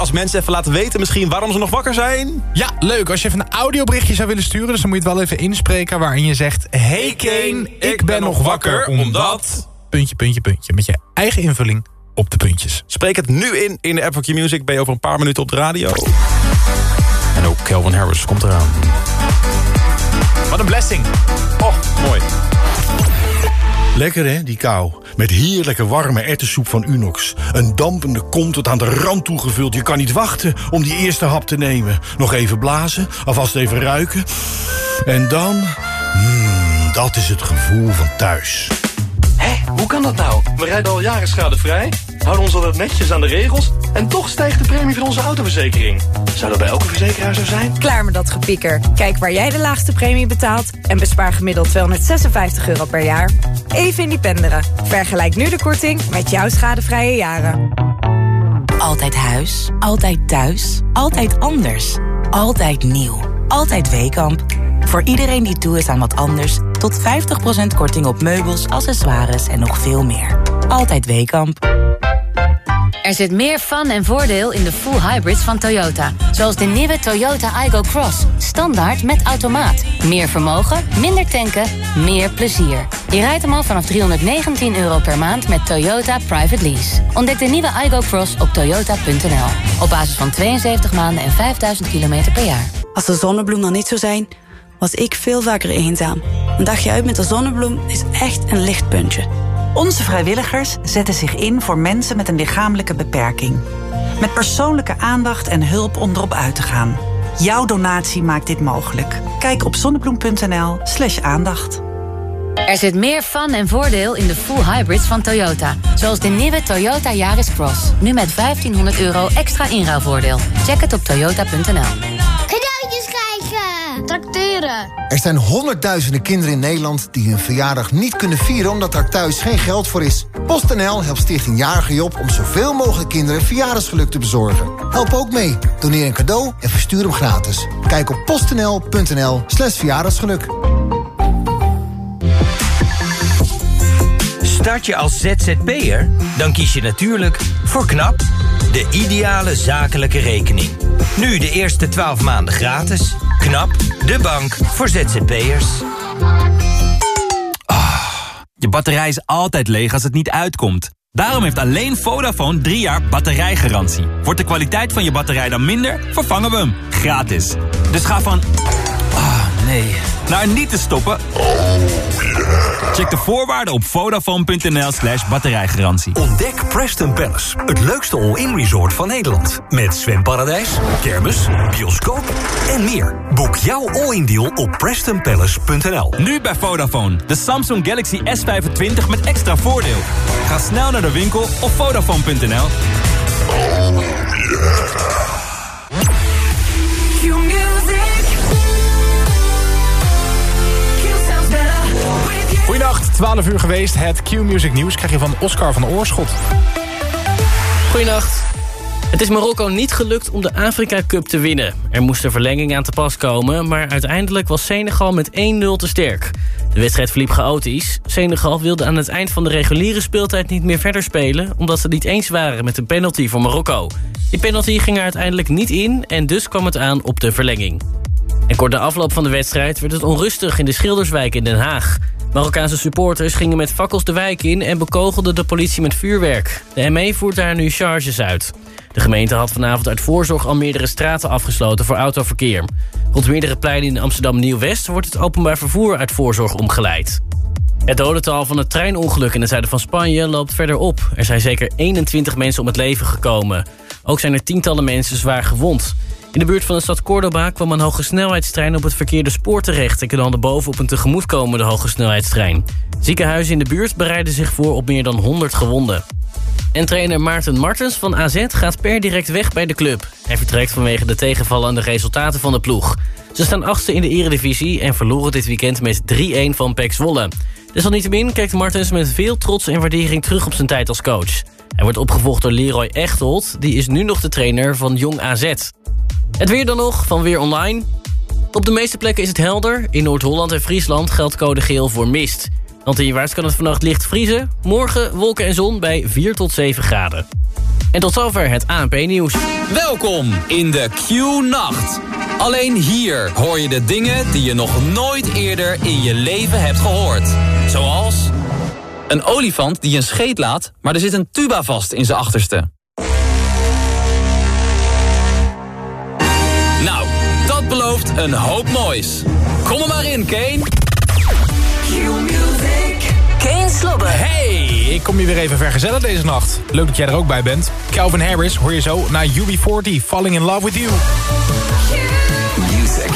Als mensen even laten weten misschien waarom ze nog wakker zijn. Ja, leuk. Als je even een audioberichtje zou willen sturen... dus dan moet je het wel even inspreken waarin je zegt... Hey Kane, ik ben nog wakker omdat... Puntje, puntje, puntje. Met je eigen invulling op de puntjes. Spreek het nu in in de app van Q-Music. Ben je over een paar minuten op de radio. En ook Calvin Harris komt eraan. Wat een blessing. Oh, mooi. Lekker hè, die kou. Met heerlijke warme erwtensoep van Unox. Een dampende kom tot aan de rand toegevuld. Je kan niet wachten om die eerste hap te nemen. Nog even blazen, alvast even ruiken. En dan... Mmm, dat is het gevoel van thuis. Hé, hoe kan dat nou? We rijden al jaren schadevrij, houden ons altijd netjes aan de regels... en toch stijgt de premie van onze autoverzekering. Zou dat bij elke verzekeraar zo zijn? Klaar met dat gepieker. Kijk waar jij de laagste premie betaalt... en bespaar gemiddeld 256 euro per jaar. Even independeren. Vergelijk nu de korting met jouw schadevrije jaren. Altijd huis, altijd thuis, altijd anders. Altijd nieuw, altijd Weekamp. Voor iedereen die toe is aan wat anders... tot 50% korting op meubels, accessoires en nog veel meer. Altijd Weekamp. Er zit meer fun en voordeel in de full hybrids van Toyota. Zoals de nieuwe Toyota Igo Cross. Standaard met automaat. Meer vermogen, minder tanken, meer plezier. Je rijdt hem al vanaf 319 euro per maand met Toyota Private Lease. Ontdek de nieuwe Igo Cross op toyota.nl. Op basis van 72 maanden en 5000 kilometer per jaar. Als de zonnebloem er niet zou zijn, was ik veel vaker eenzaam. Een dagje uit met de zonnebloem is echt een lichtpuntje. Onze vrijwilligers zetten zich in voor mensen met een lichamelijke beperking. Met persoonlijke aandacht en hulp om erop uit te gaan. Jouw donatie maakt dit mogelijk. Kijk op zonnebloem.nl slash aandacht. Er zit meer fun en voordeel in de full hybrids van Toyota. Zoals de nieuwe Toyota Yaris Cross. Nu met 1500 euro extra inruilvoordeel. Check het op toyota.nl. Cadeautjes krijgen! Tracteren! Er zijn honderdduizenden kinderen in Nederland die hun verjaardag niet kunnen vieren omdat er thuis geen geld voor is. PostNL helpt Stichting Jarige Job om zoveel mogelijk kinderen verjaardagsgeluk te bezorgen. Help ook mee. Doneer een cadeau en verstuur hem gratis. Kijk op postnl.nl slash verjaardagsgeluk. Start je als ZZP'er? Dan kies je natuurlijk voor KNAP, de ideale zakelijke rekening. Nu de eerste 12 maanden gratis. KNAP, de bank voor ZZP'ers. Je batterij is altijd leeg als het niet uitkomt. Daarom heeft alleen Vodafone 3 jaar batterijgarantie. Wordt de kwaliteit van je batterij dan minder, vervangen we hem. Gratis. Dus ga van... Ah, nee. Naar niet te stoppen... Check de voorwaarden op vodafone.nl slash batterijgarantie. Ontdek Preston Palace, het leukste all-in resort van Nederland. Met zwemparadijs, kermis, bioscoop en meer. Boek jouw all-in deal op prestonpalace.nl. Nu bij Vodafone, de Samsung Galaxy S25 met extra voordeel. Ga snel naar de winkel of vodafone.nl. Goedenacht, 12 uur geweest. Het Q-Music Nieuws krijg je van Oscar van Oorschot. Goedenacht. Het is Marokko niet gelukt om de Afrika Cup te winnen. Er moest een verlenging aan te pas komen... maar uiteindelijk was Senegal met 1-0 te sterk. De wedstrijd verliep chaotisch. Senegal wilde aan het eind van de reguliere speeltijd niet meer verder spelen... omdat ze niet eens waren met een penalty voor Marokko. Die penalty ging er uiteindelijk niet in... en dus kwam het aan op de verlenging. En kort na afloop van de wedstrijd werd het onrustig in de Schilderswijk in Den Haag. Marokkaanse supporters gingen met fakkels de wijk in... en bekogelden de politie met vuurwerk. De ME voert daar nu charges uit. De gemeente had vanavond uit voorzorg al meerdere straten afgesloten voor autoverkeer. Rond meerdere pleinen in Amsterdam Nieuw-West... wordt het openbaar vervoer uit voorzorg omgeleid. Het dodental van het treinongeluk in het zuiden van Spanje loopt verder op. Er zijn zeker 21 mensen om het leven gekomen. Ook zijn er tientallen mensen zwaar gewond. In de buurt van de stad Cordoba kwam een hogesnelheidstrein op het verkeerde spoor terecht... en knalde boven op een tegemoetkomende hogesnelheidstrein. Ziekenhuizen in de buurt bereiden zich voor op meer dan 100 gewonden. En trainer Maarten Martens van AZ gaat per direct weg bij de club. Hij vertrekt vanwege de tegenvallende resultaten van de ploeg. Ze staan achtste in de eredivisie en verloren dit weekend met 3-1 van PEC Zwolle. Desalniettemin kijkt Martens met veel trots en waardering terug op zijn tijd als coach. Hij wordt opgevolgd door Leroy Echtold, die is nu nog de trainer van Jong AZ. Het weer dan nog, van Weer Online. Op de meeste plekken is het helder. In Noord-Holland en Friesland geldt code geel voor mist. Want hierwaarts kan het vannacht licht vriezen. Morgen wolken en zon bij 4 tot 7 graden. En tot zover het ANP-nieuws. Welkom in de Q-nacht. Alleen hier hoor je de dingen die je nog nooit eerder in je leven hebt gehoord. Zoals... Een olifant die een scheet laat, maar er zit een tuba vast in zijn achterste. Een hoop moois. Kom er maar in, Kane. Kane Slobber. Hey, ik kom je weer even vergezellen deze nacht. Leuk dat jij er ook bij bent. Calvin Harris hoor je zo naar UB40, Falling in Love with You. Music.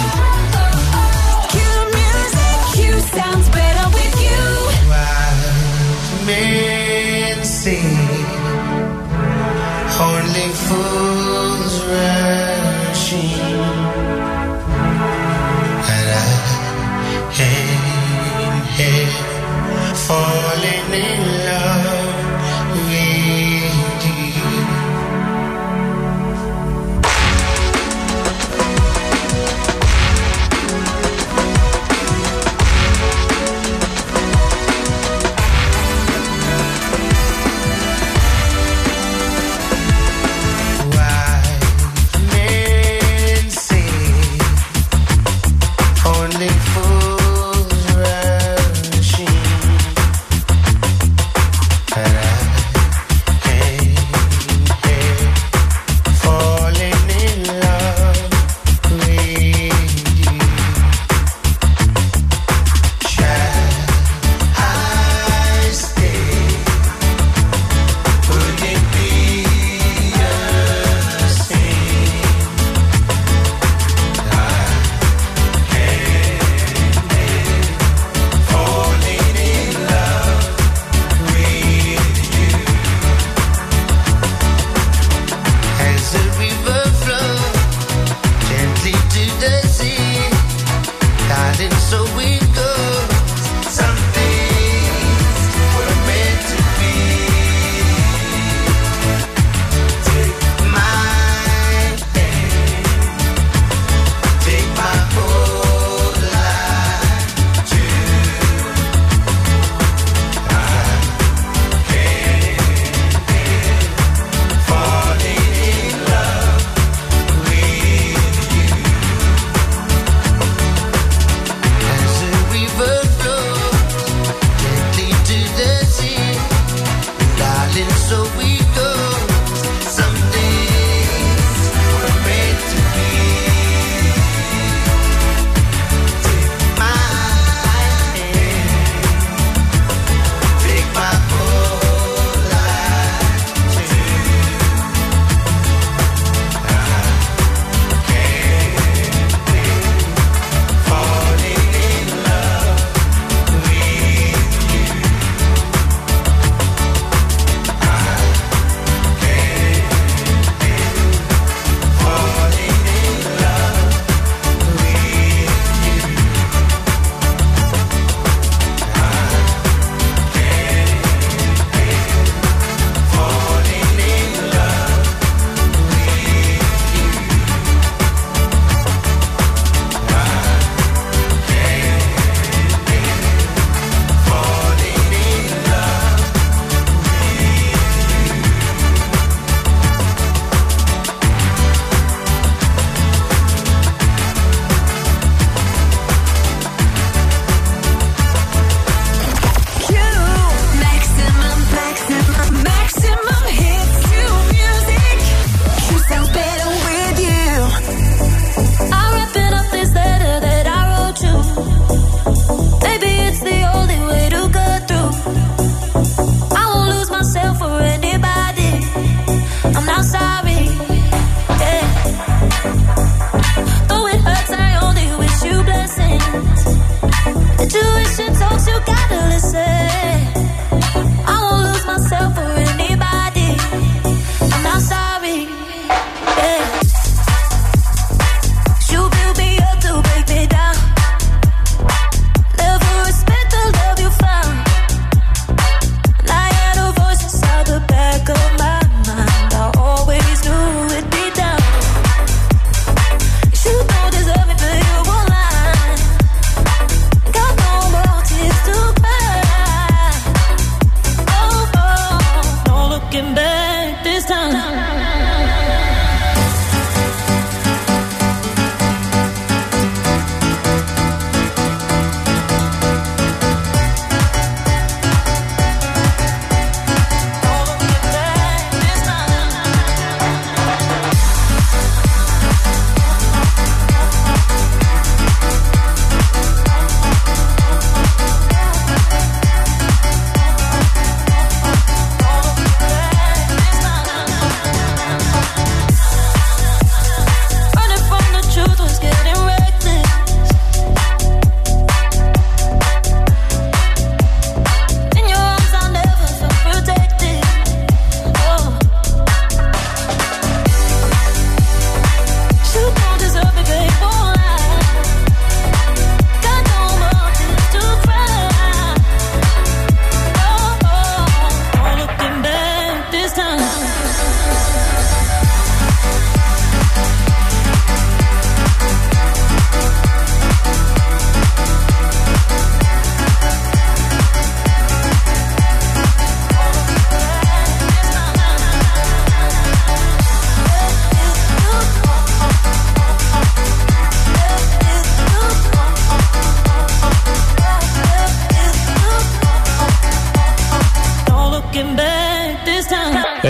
sounds better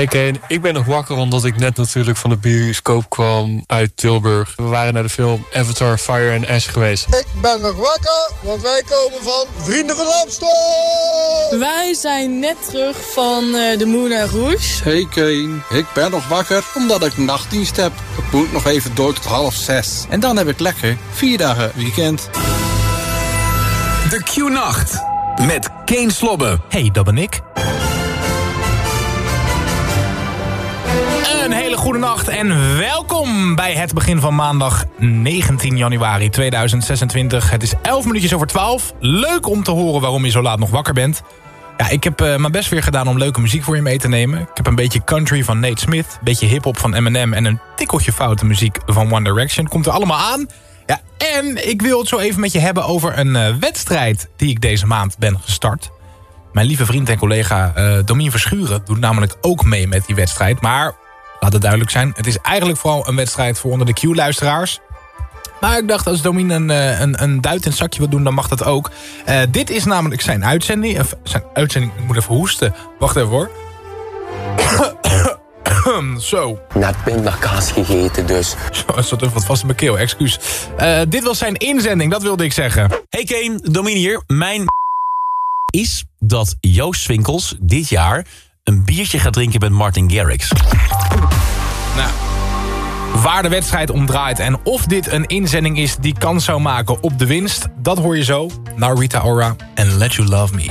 Hey Kane, ik ben nog wakker omdat ik net natuurlijk van de bioscoop kwam uit Tilburg. We waren naar de film Avatar Fire and Ash geweest. Ik ben nog wakker, want wij komen van Vrienden van Amstel. Wij zijn net terug van uh, de Moulin Rouge. Hey Kane, ik ben nog wakker omdat ik nachtdienst heb. Ik moet nog even door tot half zes. En dan heb ik lekker vier dagen weekend. De Q-nacht met Kane Slobbe. Hey, dat ben ik. Een hele goede nacht en welkom bij het begin van maandag 19 januari 2026. Het is 11 minuutjes over 12. Leuk om te horen waarom je zo laat nog wakker bent. Ja, ik heb uh, mijn best weer gedaan om leuke muziek voor je mee te nemen. Ik heb een beetje country van Nate Smith, een beetje hip-hop van Eminem... en een tikkeltje foute muziek van One Direction. Komt er allemaal aan. Ja, en ik wil het zo even met je hebben over een uh, wedstrijd... die ik deze maand ben gestart. Mijn lieve vriend en collega uh, Domien Verschuren doet namelijk ook mee met die wedstrijd. Maar laat het duidelijk zijn, het is eigenlijk vooral een wedstrijd voor onder de Q-luisteraars. Maar ik dacht, als Domien een, een, een duit in het zakje wil doen, dan mag dat ook. Uh, dit is namelijk zijn uitzending. Of zijn uitzending, ik moet even hoesten. Wacht even hoor. Zo. Net pindakaas gegeten dus. Zo, het zat even wat vast in mijn keel, excuus. Uh, dit was zijn inzending, dat wilde ik zeggen. Hey Kane, Domien hier. Mijn is dat Joost Swinkels dit jaar een biertje gaat drinken met Martin Garrix. Nou, waar de wedstrijd om draait en of dit een inzending is die kans zou maken op de winst, dat hoor je zo. Naar Rita Ora en Let You Love Me. I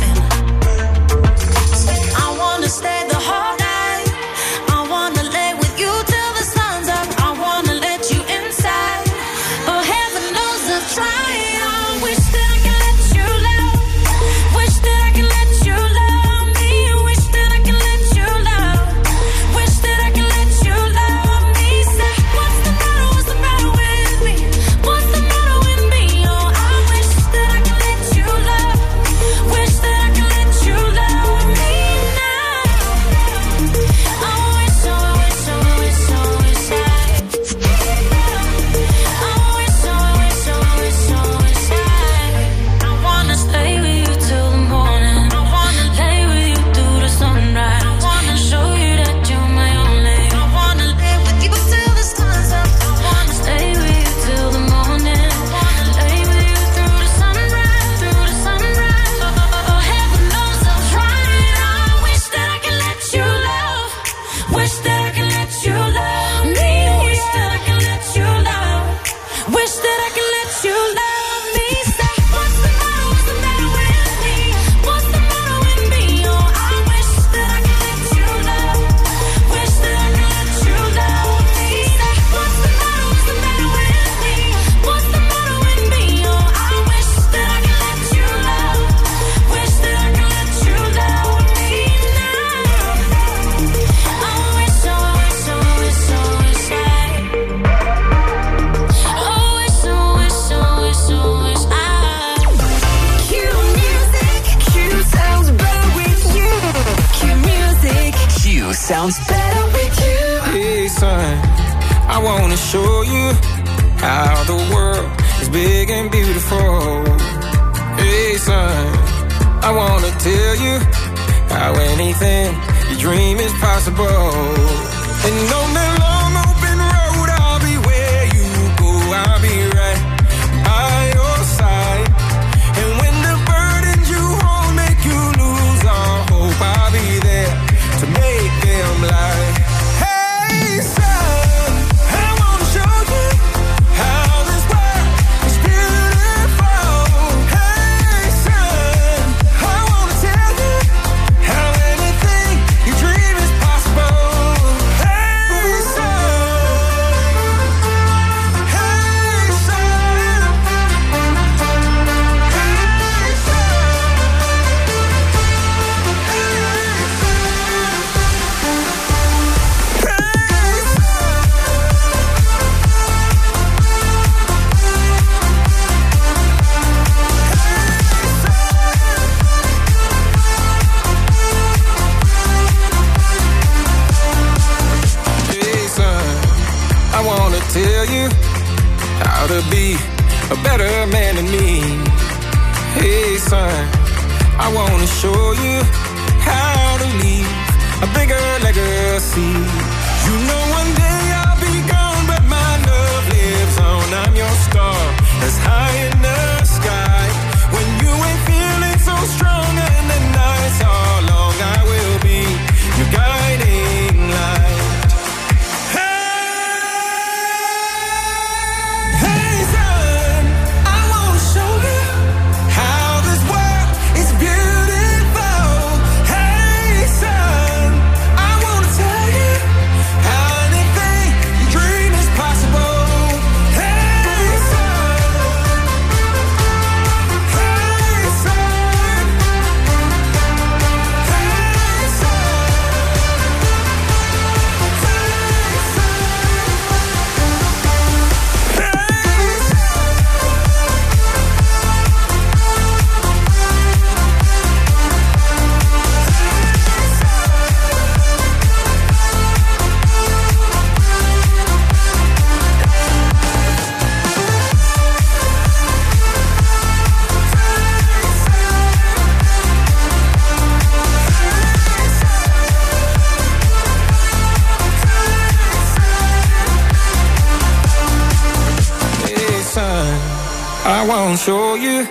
gonna show you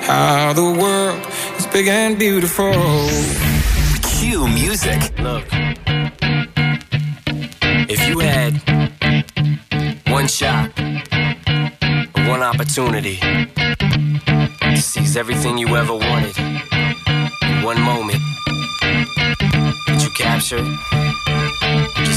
how the world is big and beautiful. Cue music. Look, if you had one shot, one opportunity to seize everything you ever wanted in one moment that you captured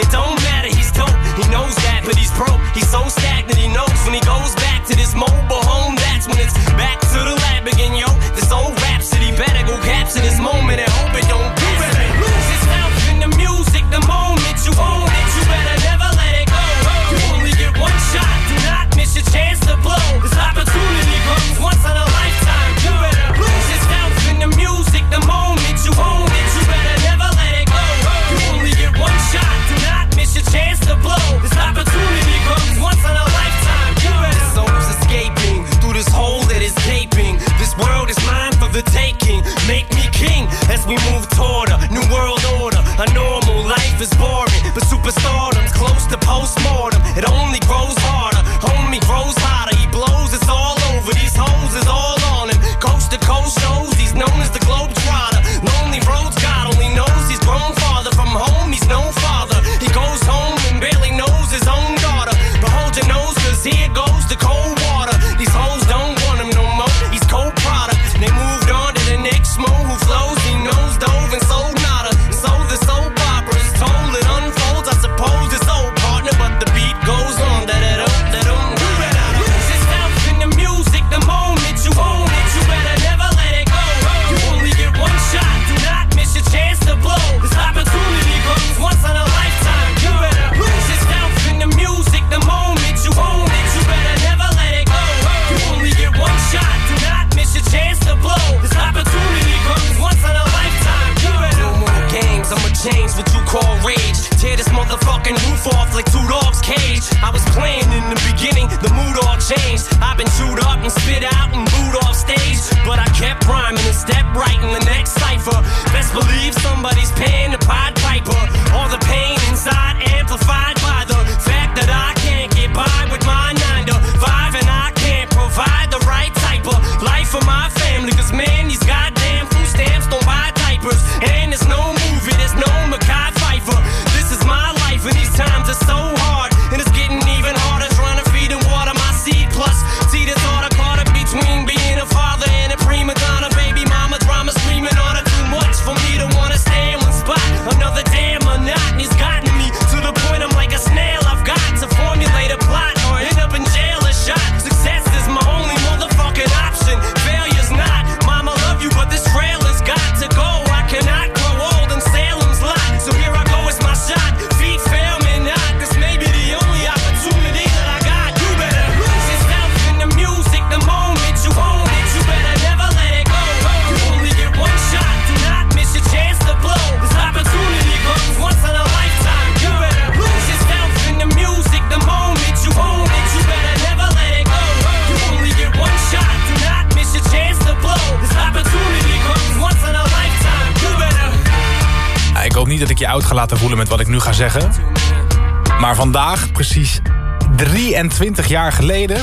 It don't matter, he's dope. He knows that, but he's broke. He's so stagnant ga zeggen. Maar vandaag, precies 23 jaar geleden...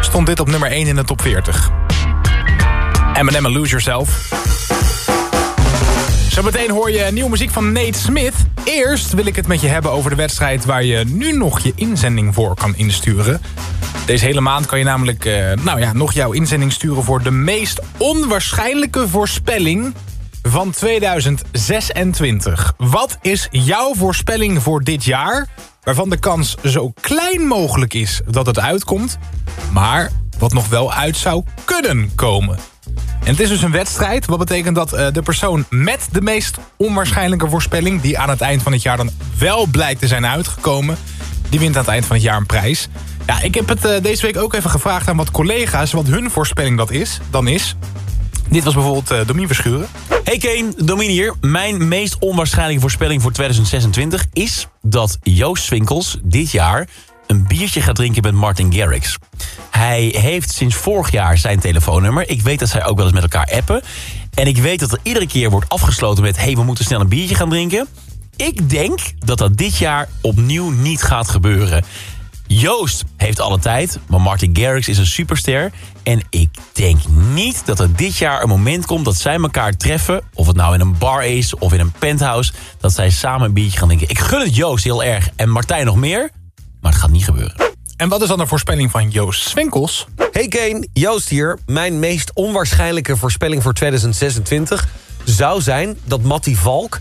stond dit op nummer 1 in de top 40. Eminem Lose Yourself. Zometeen hoor je nieuwe muziek van Nate Smith. Eerst wil ik het met je hebben over de wedstrijd... waar je nu nog je inzending voor kan insturen. Deze hele maand kan je namelijk eh, nou ja, nog jouw inzending sturen... voor de meest onwaarschijnlijke voorspelling van 2026. Wat is jouw voorspelling voor dit jaar... waarvan de kans zo klein mogelijk is dat het uitkomt... maar wat nog wel uit zou kunnen komen? En het is dus een wedstrijd. Wat betekent dat eh, de persoon met de meest onwaarschijnlijke voorspelling... die aan het eind van het jaar dan wel blijkt te zijn uitgekomen... die wint aan het eind van het jaar een prijs. Ja, ik heb het eh, deze week ook even gevraagd aan wat collega's... wat hun voorspelling dat is, dan is. Dit was bijvoorbeeld uh, Domien. Hey Kane, Domien hier. Mijn meest onwaarschijnlijke voorspelling voor 2026 is dat Joost Swinkels dit jaar een biertje gaat drinken met Martin Garrix. Hij heeft sinds vorig jaar zijn telefoonnummer. Ik weet dat zij ook wel eens met elkaar appen. En ik weet dat er iedere keer wordt afgesloten met... hey, we moeten snel een biertje gaan drinken. Ik denk dat dat dit jaar opnieuw niet gaat gebeuren. Joost heeft alle tijd, maar Martin Garrix is een superster. En ik denk niet dat er dit jaar een moment komt dat zij elkaar treffen... of het nou in een bar is of in een penthouse... dat zij samen een biertje gaan drinken. Ik gun het Joost heel erg en Martijn nog meer... maar het gaat niet gebeuren. En wat is dan de voorspelling van Joost Swinkels? Hey Kane, Joost hier. Mijn meest onwaarschijnlijke voorspelling voor 2026 zou zijn dat Matty Valk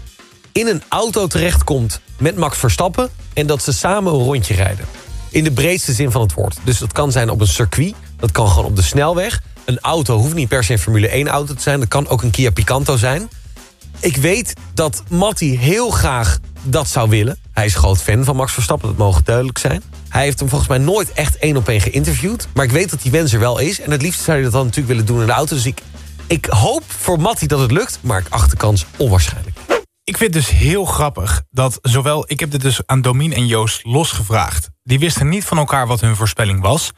in een auto terechtkomt met Max Verstappen... en dat ze samen een rondje rijden. In de breedste zin van het woord. Dus dat kan zijn op een circuit, dat kan gewoon op de snelweg. Een auto hoeft niet per se een Formule 1 auto te zijn. Dat kan ook een Kia Picanto zijn. Ik weet dat Matty heel graag dat zou willen. Hij is groot fan van Max Verstappen, dat mogen duidelijk zijn. Hij heeft hem volgens mij nooit echt één op één geïnterviewd. Maar ik weet dat die wens er wel is. En het liefst zou hij dat dan natuurlijk willen doen in de auto. Dus ik, ik hoop voor Matty dat het lukt. Maar ik acht de kans onwaarschijnlijk. Ik vind het dus heel grappig dat zowel... Ik heb dit dus aan Domien en Joost losgevraagd. Die wisten niet van elkaar wat hun voorspelling was.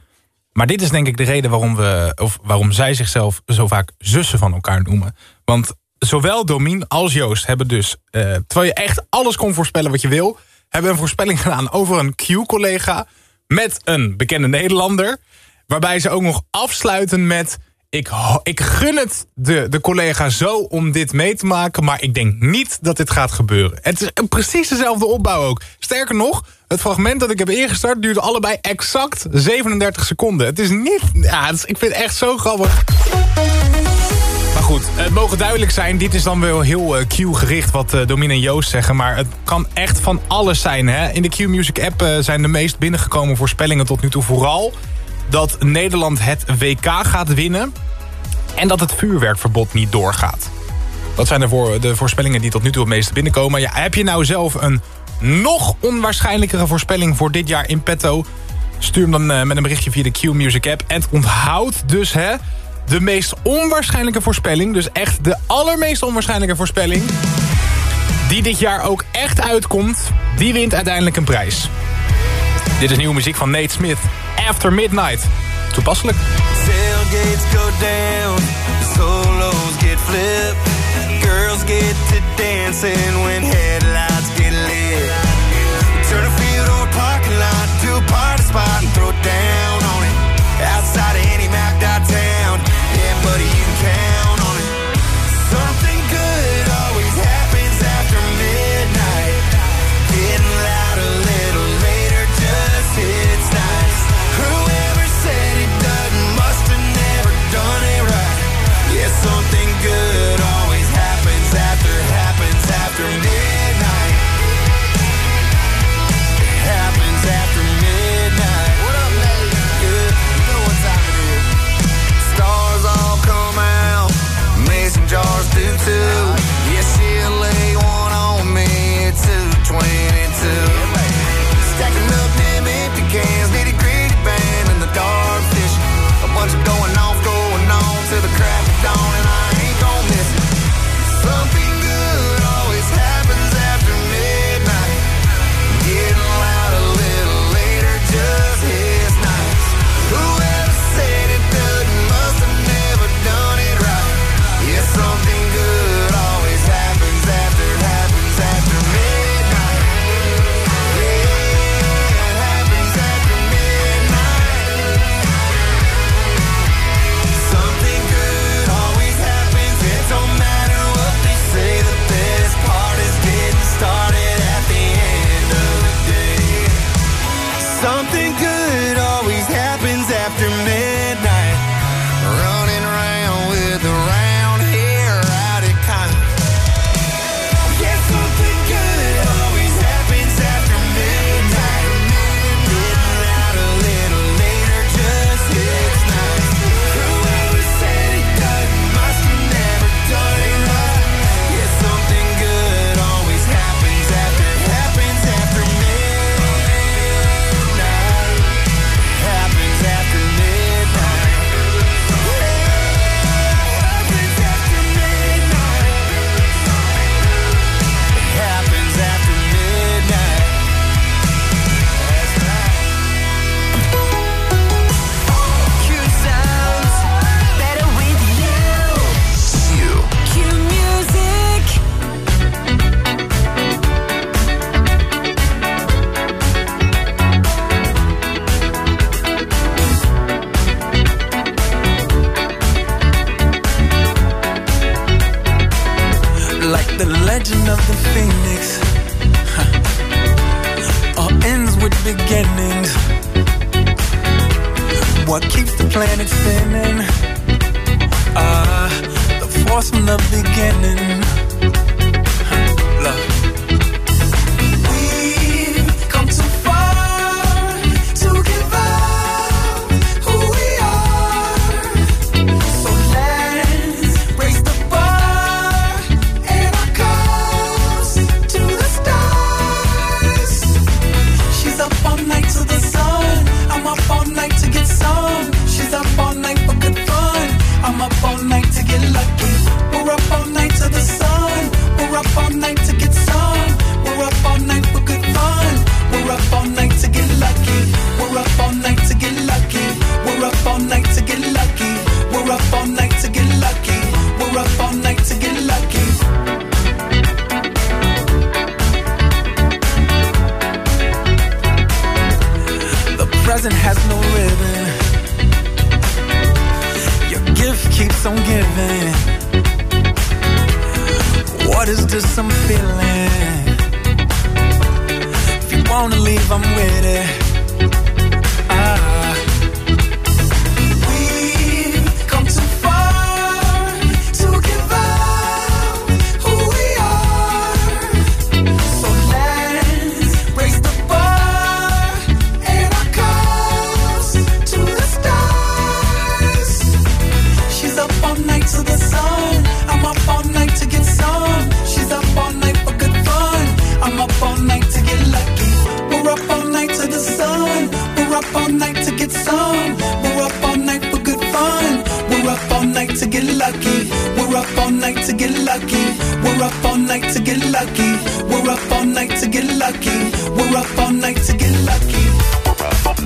Maar dit is denk ik de reden waarom, we, of waarom zij zichzelf zo vaak zussen van elkaar noemen. Want zowel Domien als Joost hebben dus... eh, terwijl je echt alles kon voorspellen wat je wil... hebben een voorspelling gedaan over een Q-collega... met een bekende Nederlander. Waarbij ze ook nog afsluiten met... Ik, ik gun het de, de collega zo om dit mee te maken... maar ik denk niet dat dit gaat gebeuren. Het is precies dezelfde opbouw ook. Sterker nog, het fragment dat ik heb ingestart... duurde allebei exact 37 seconden. Het is niet... Ja, is- ik vind het echt zo grappig. Maar goed, het mogen duidelijk zijn. Dit is dan wel heel eh, Q-gericht wat eh Domine en Joost zeggen. Maar het kan echt van alles zijn. Hè? In de Q-Music app eh, zijn de meest binnengekomen voorspellingen tot nu toe vooral dat Nederland het WK gaat winnen... en dat het vuurwerkverbod niet doorgaat. Dat zijn de, voor, de voorspellingen die tot nu toe het meeste binnenkomen. Ja, heb je nou zelf een nog onwaarschijnlijkere voorspelling voor dit jaar in petto? Stuur hem dan eh, met een berichtje via de Q-Music app. En onthoud dus hè, de meest onwaarschijnlijke voorspelling. Dus echt de allermeest onwaarschijnlijke voorspelling. Die dit jaar ook echt uitkomt. Die wint uiteindelijk een prijs. Dit is nieuwe muziek van Nate Smith. After Midnight. Toepasselijk. Sailgates go down, solos get flipped. Girls get to dancing when headlights get lit. Turn a field or a parking lot to a party spot and throw down. beginning.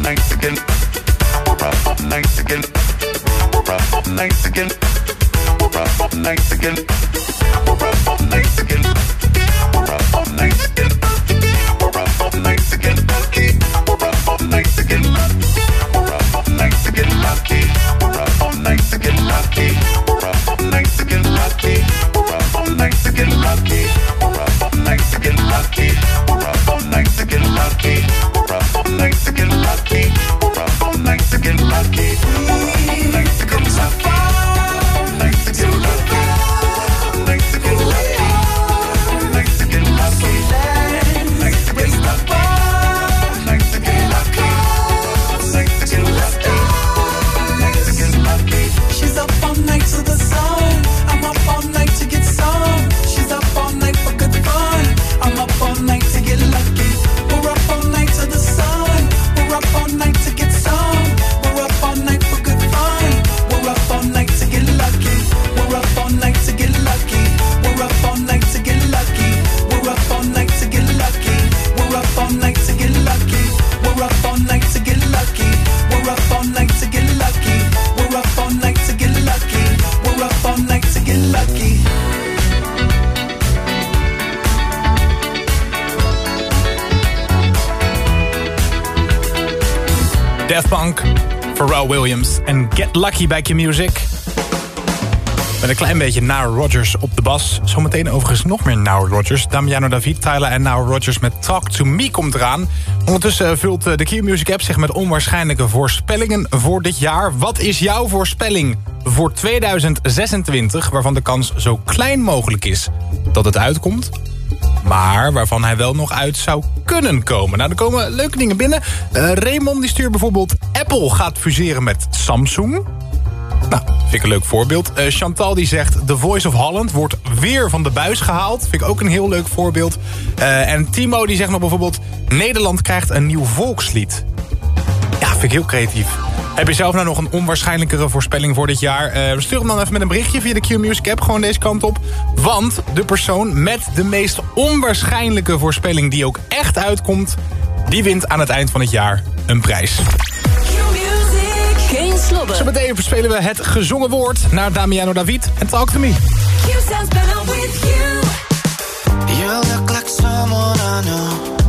Mexican. Mexican. Mexican. Mexican. Mexican. Mexican. lucky. Punk, Pharrell Williams en Get Lucky bij Q-Music. Met een klein beetje Nile Rodgers op de bas. Zometeen overigens nog meer Nile Rodgers. Damiano David, Tyler en Nile Rodgers met Talk To Me komt eraan. Ondertussen vult eh, de Q-Music app zich met onwaarschijnlijke voorspellingen voor dit jaar. Wat is jouw voorspelling voor 2026... waarvan de kans zo klein mogelijk is dat het uitkomt? Maar waarvan hij wel nog uit zou kunnen komen. Nou, er komen leuke dingen binnen. Eh, Raymond die stuurt bijvoorbeeld... Apple gaat fuseren met Samsung. Nou, vind ik een leuk voorbeeld. Eh, Chantal die zegt... The Voice of Holland wordt weer van de buis gehaald. Vind ik ook een heel leuk voorbeeld. Eh, en Timo die zegt nog bijvoorbeeld... Nederland krijgt een nieuw volkslied. Ja, vind ik heel creatief. Heb je zelf nou nog een onwaarschijnlijkere voorspelling voor dit jaar? Eh, stuur hem dan even met een berichtje via de Q-Music app. Gewoon deze kant op. Want de persoon met de meest onwaarschijnlijke voorspelling... die ook echt uitkomt... die wint aan het eind van het jaar een prijs. Geen slobber. Zometeen verspelen we het gezongen woord naar Damiano David en Talk To Me. Q sounds better with you. You look like someone I know.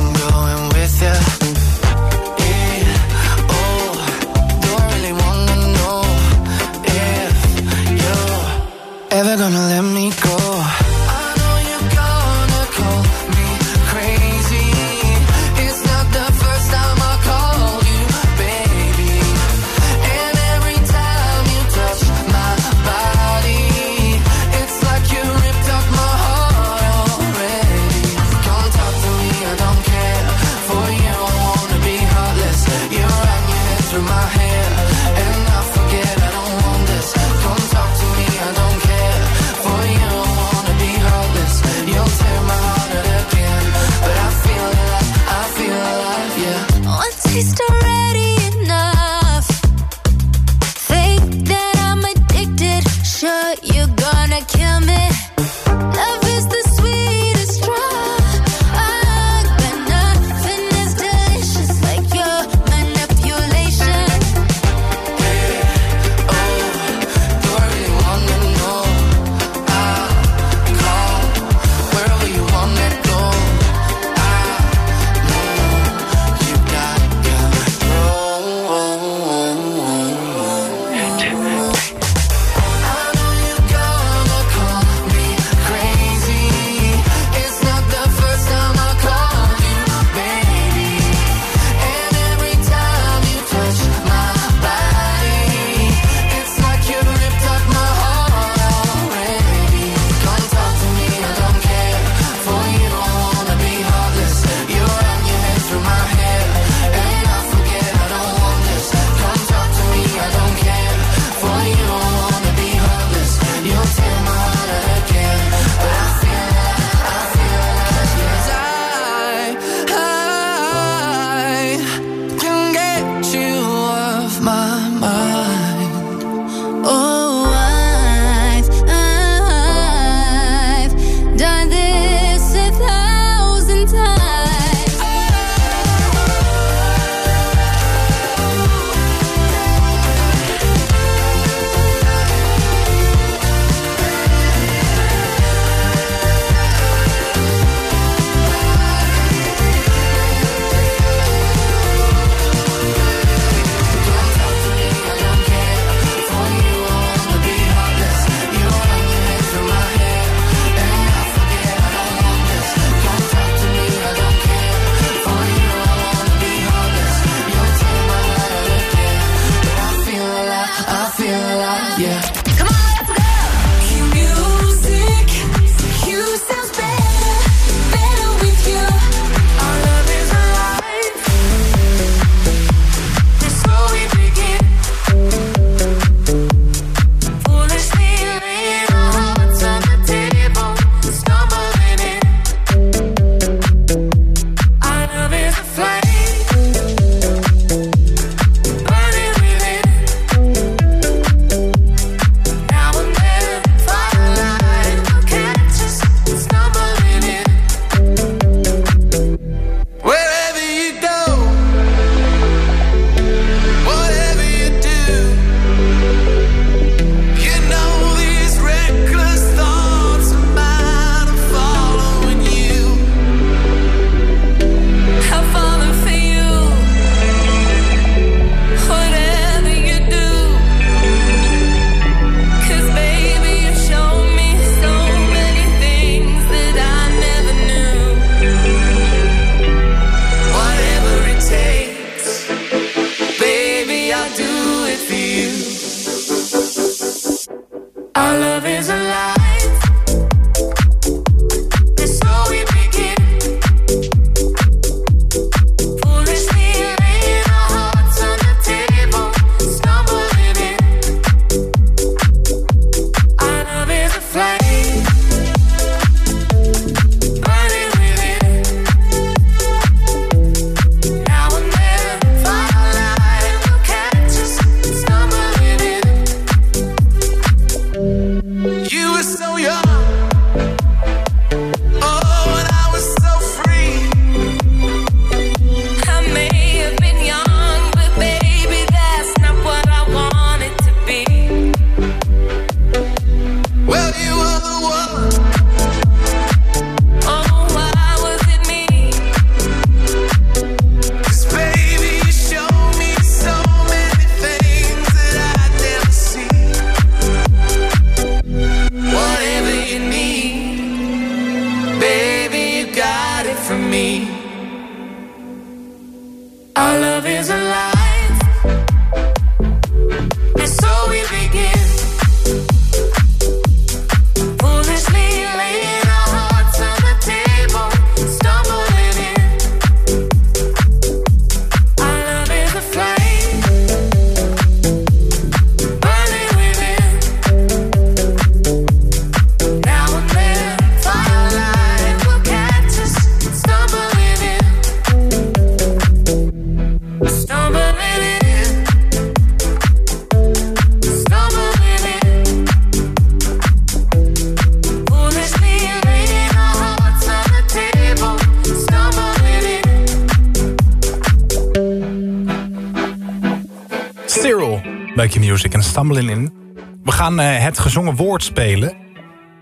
We gaan eh, het gezongen woord spelen.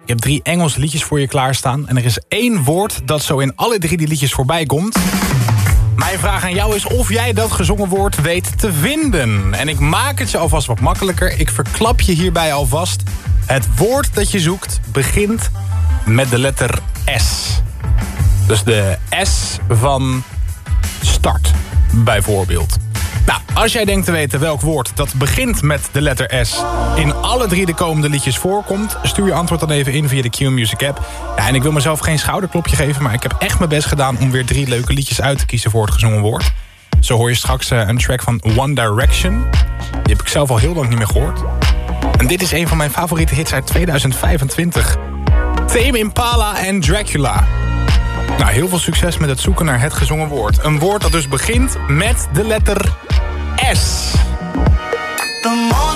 Ik heb drie Engelse liedjes voor je klaarstaan. En er is één woord dat zo in alle drie die liedjes voorbij komt. Mijn vraag aan jou is of jij dat gezongen woord weet te vinden. En ik maak het je alvast wat makkelijker. Ik verklap je hierbij alvast. Het woord dat je zoekt begint met de letter S. Dus de S van start, bijvoorbeeld. Nou, als jij denkt te weten welk woord dat begint met de letter S... in alle drie de komende liedjes voorkomt... stuur je antwoord dan even in via de Q-Music app. Ja, en ik wil mezelf geen schouderklopje geven... maar ik heb echt mijn best gedaan om weer drie leuke liedjes uit te kiezen voor het gezongen woord. Zo hoor je straks eh, een track van One Direction. Die heb ik zelf al heel lang niet meer gehoord. En dit is een van mijn favoriete hits uit 2025. Tame Impala en Dracula. Nou, heel veel succes met het zoeken naar het gezongen woord. Een woord dat dus begint met de letter S. The morning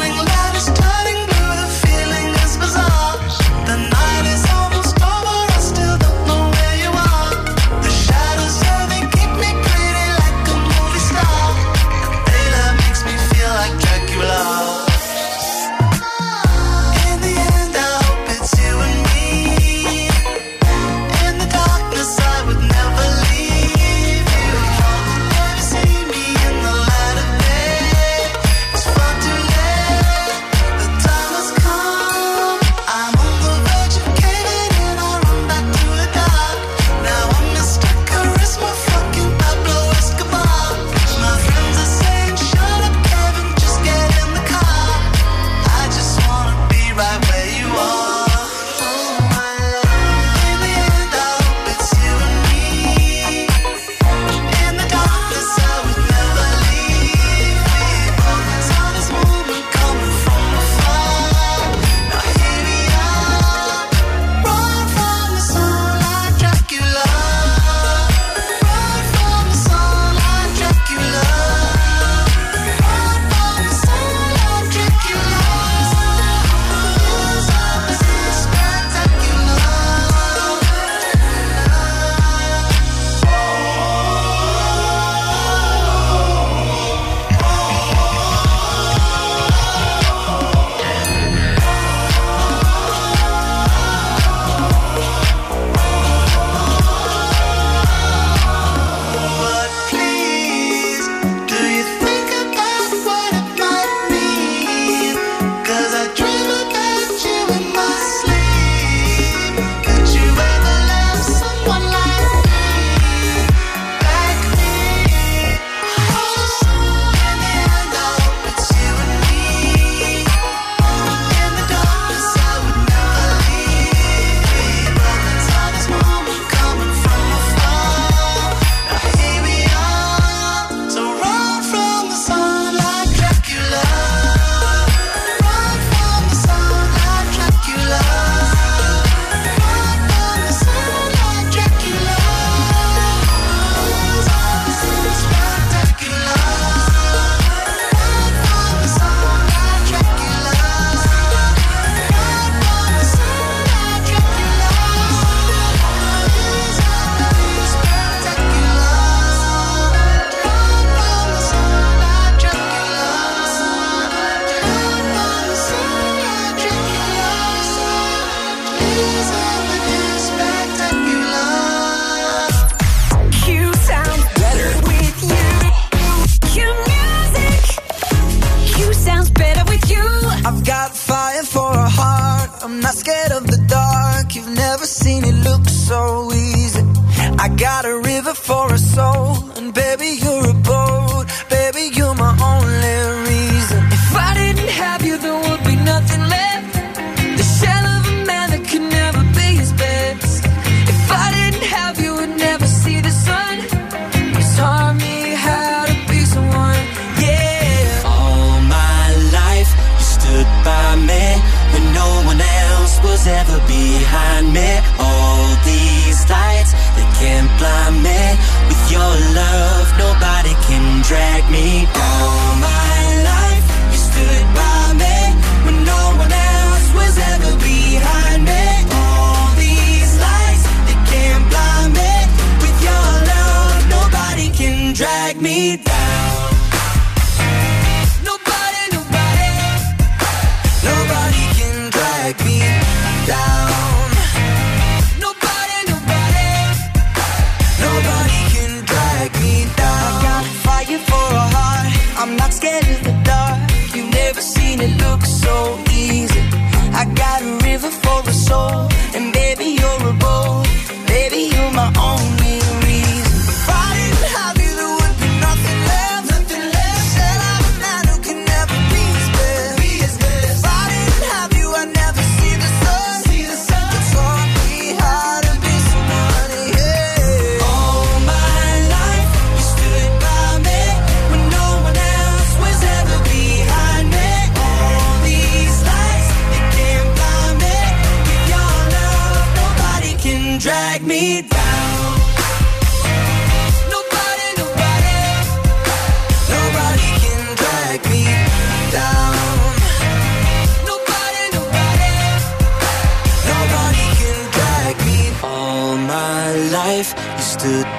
for a soul, and baby, you're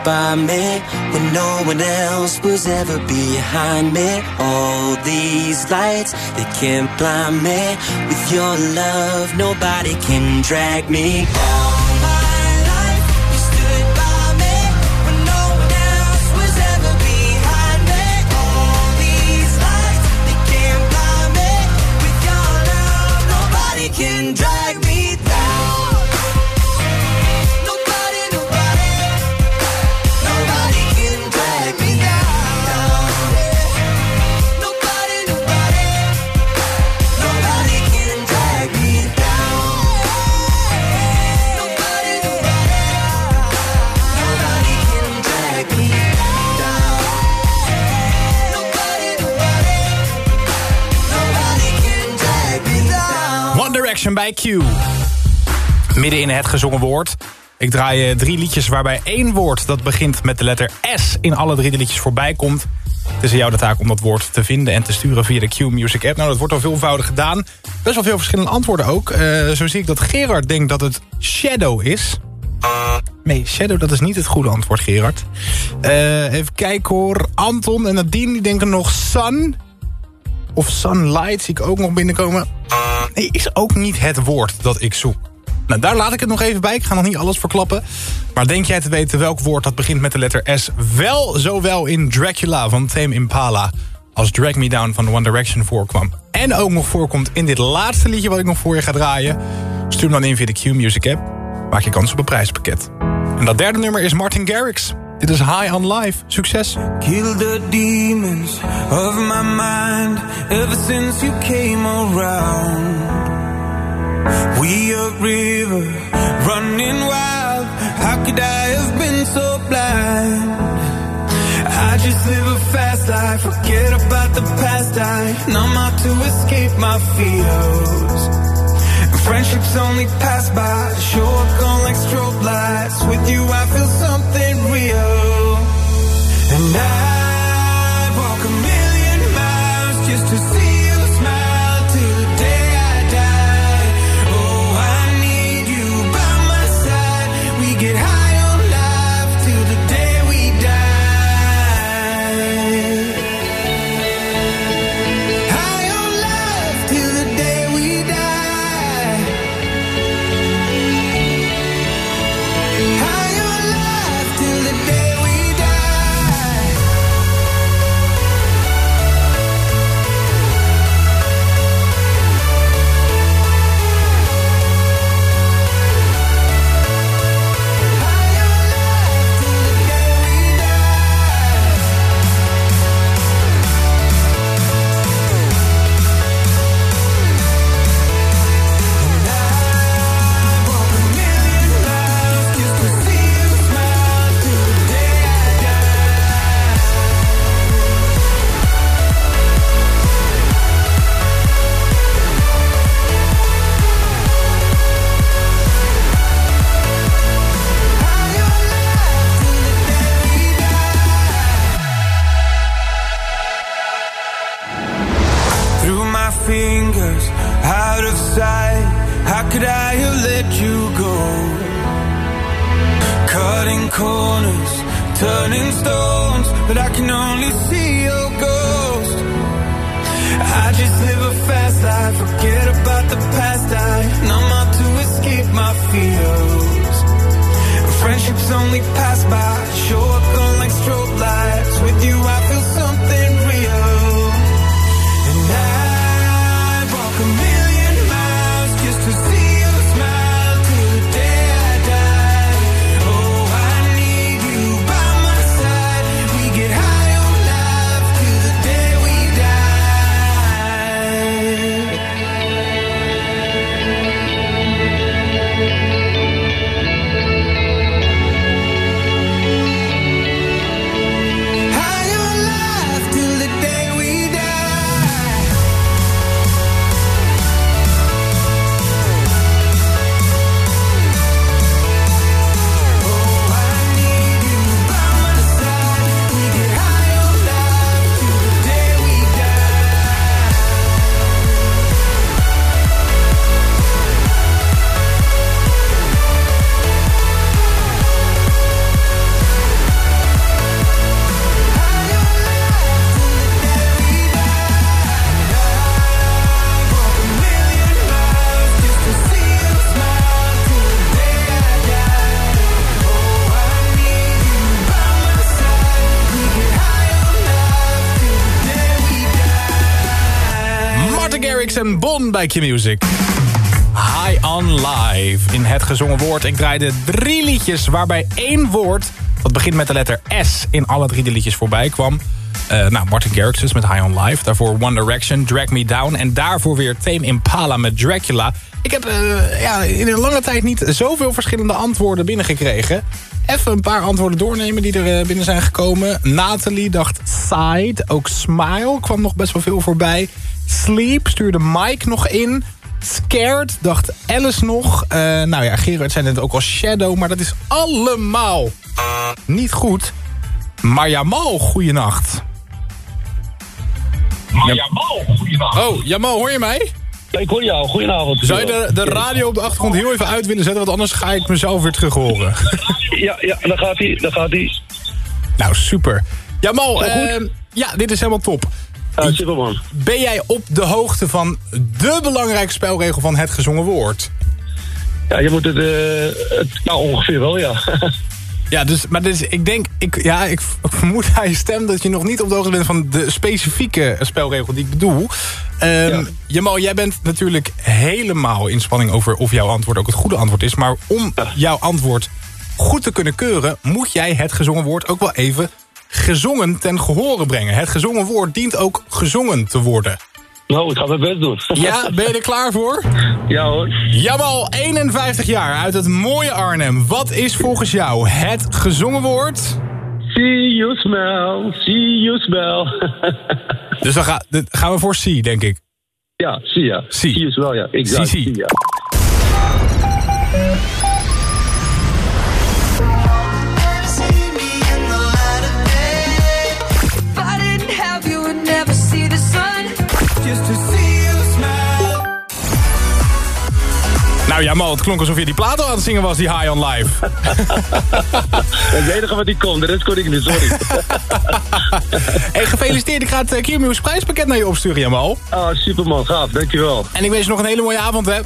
by me when no one else was ever behind me. All these lights, they can't blind me. With your love, nobody can drag me down. Direction bij Q. Midden in het gezongen woord. Ik draai eh, drie liedjes waarbij één woord dat begint met de letter S... in alle drie de liedjes voorbij komt. Het is aan jou de taak om dat woord te vinden en te sturen via de Q Music app. Nou, dat wordt al veelvoudig gedaan. Best wel veel verschillende antwoorden ook. Eh, zo zie ik dat Gerard denkt dat het Shadow is. Nee, Shadow, dat is niet het goede antwoord, Gerard. Eh, even kijken hoor. Anton en Nadine die denken nog Sun. Of Sunlight zie ik ook nog binnenkomen. Nee, is ook niet het woord dat ik zoek. Nou, daar laat ik het nog even bij. Ik ga nog niet alles verklappen. Maar denk jij te weten welk woord dat begint met de letter S... wel zowel in Dracula van Tame Impala... als Drag Me Down van One Direction voorkwam... en ook nog voorkomt in dit laatste liedje wat ik nog voor je ga draaien... stuur hem dan in via de Q-Music app. Maak je kans op een prijspakket. En dat derde nummer is Martin Garrix. Dit is High on Life. Succes! Kill the demons of my mind ever since you came around. We a river running wild. How could I have been so blind? I just live a fast life, forget about the past. I numb out to escape my fears. Friendships only pass by, show up gone like strobe lights. With you, I feel something real. And I fingers out of sight. How could I have let you go? Cutting corners, turning stones But I can only see your ghost. I just live a fast life, forget about the past I numb out to escape my fears. Friendships only pass by, show up on like strobe lights. With you I feel so Garrix en Bon bij Q-Music. High on Live. In het gezongen woord. Ik draaide drie liedjes waarbij één woord... dat begint met de letter S in alle drie de liedjes voorbij kwam. Eh, nou, Martin Garrix dus met High on Live. Daarvoor One Direction, Drag Me Down. En daarvoor weer Tame Impala met Dracula. Ik heb eh, ja, in een lange tijd niet zoveel verschillende antwoorden binnengekregen. Even een paar antwoorden doornemen die er eh, binnen zijn gekomen. Nathalie dacht Side. Ook Smile kwam nog best wel veel voorbij. Sleep stuurde Mike nog in. Scared dacht Alice nog. Eh, nou ja, Gerard zei net ook al Shadow. Maar dat is allemaal niet goed. Maar Jamal, goeienacht. Maar Jamal, goeienacht. Oh, Jamal, hoor je mij? Ik hoor jou, goedenavond. Zou je de, de radio op de achtergrond heel even uit willen zetten? Want anders ga ik mezelf weer terug horen. Ja, ja, daar gaat hij, daar gaat hij. Nou, super. Jamal, Zo goed. eh, ja, dit is helemaal top. Superman. Ben jij op de hoogte van de belangrijke spelregel van het gezongen woord? Ja, je moet het, eh, het nou ongeveer wel, ja. Ja, dus, maar dus, ik denk, ik, ja, ik, vermoed aan je stem dat je nog niet op de hoogte bent van de specifieke spelregel die ik bedoel. Ehm Jamal, jij bent natuurlijk helemaal in spanning over of jouw antwoord ook het goede antwoord is. Maar om jouw antwoord goed te kunnen keuren, moet jij het gezongen woord ook wel even gezongen ten gehore brengen. Het gezongen woord dient ook gezongen te worden. Nou, ik ga mijn best doen. Ja, ben je er klaar voor? Ja hoor. Jamal, 51 jaar, uit het mooie Arnhem. Wat is volgens jou het gezongen woord? See you smell, see you smell. Dus dan ga, gaan we voor C, denk ik. ja, zie ja. See. See you smell, ja. Exact. See, see. See, ja. Nou Jamal, het klonk alsof je die plaat al aan het zingen was, die High on is het enige wat die komt, de rest kon ik niet, sorry. hey, gefeliciteerd, ik ga het uh, Q-Music prijspakket naar je opsturen, Jamal. Ah, superman, gaaf, dankjewel. En ik wens je nog een hele mooie avond, hè.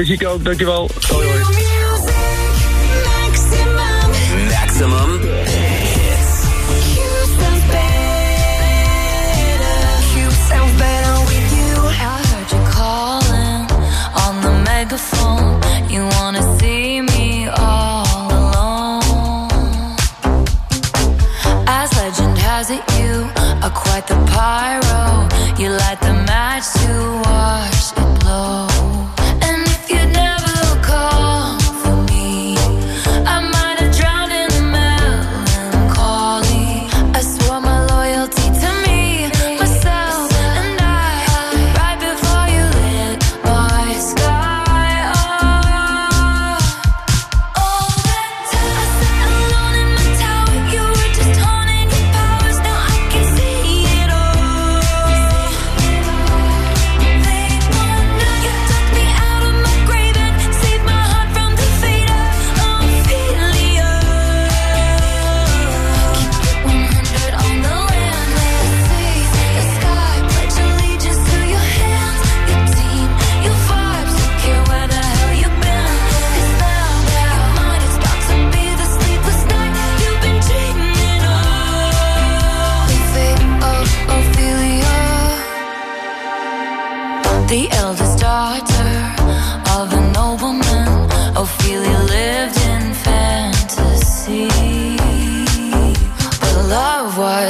Ik ook, dankjewel. Hoi, hoi. The pyro. You light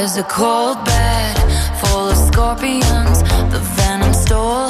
There's a cold bed full of scorpions. The venom stole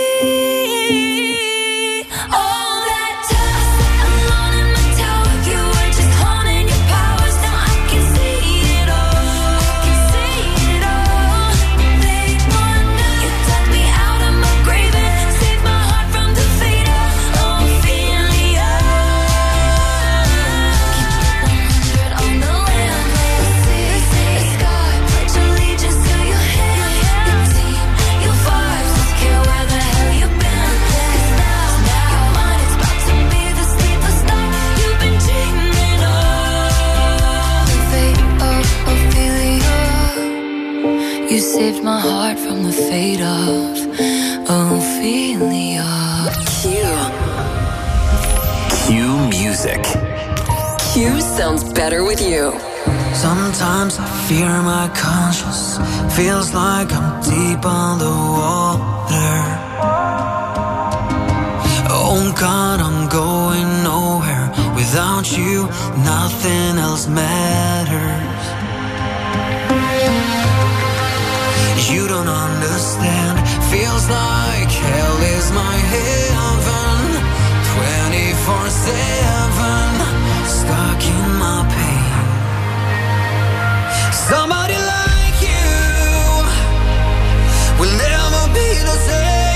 saved my heart from the fate of Ophelia. Q. Q music. Q sounds better with you. Sometimes I fear my conscience. Feels like I'm deep in the water. Oh God, I'm going nowhere. Without you, nothing else matters. don't understand. Feels like hell is my heaven. 24 7, stuck in my pain. Somebody like you will never be the same.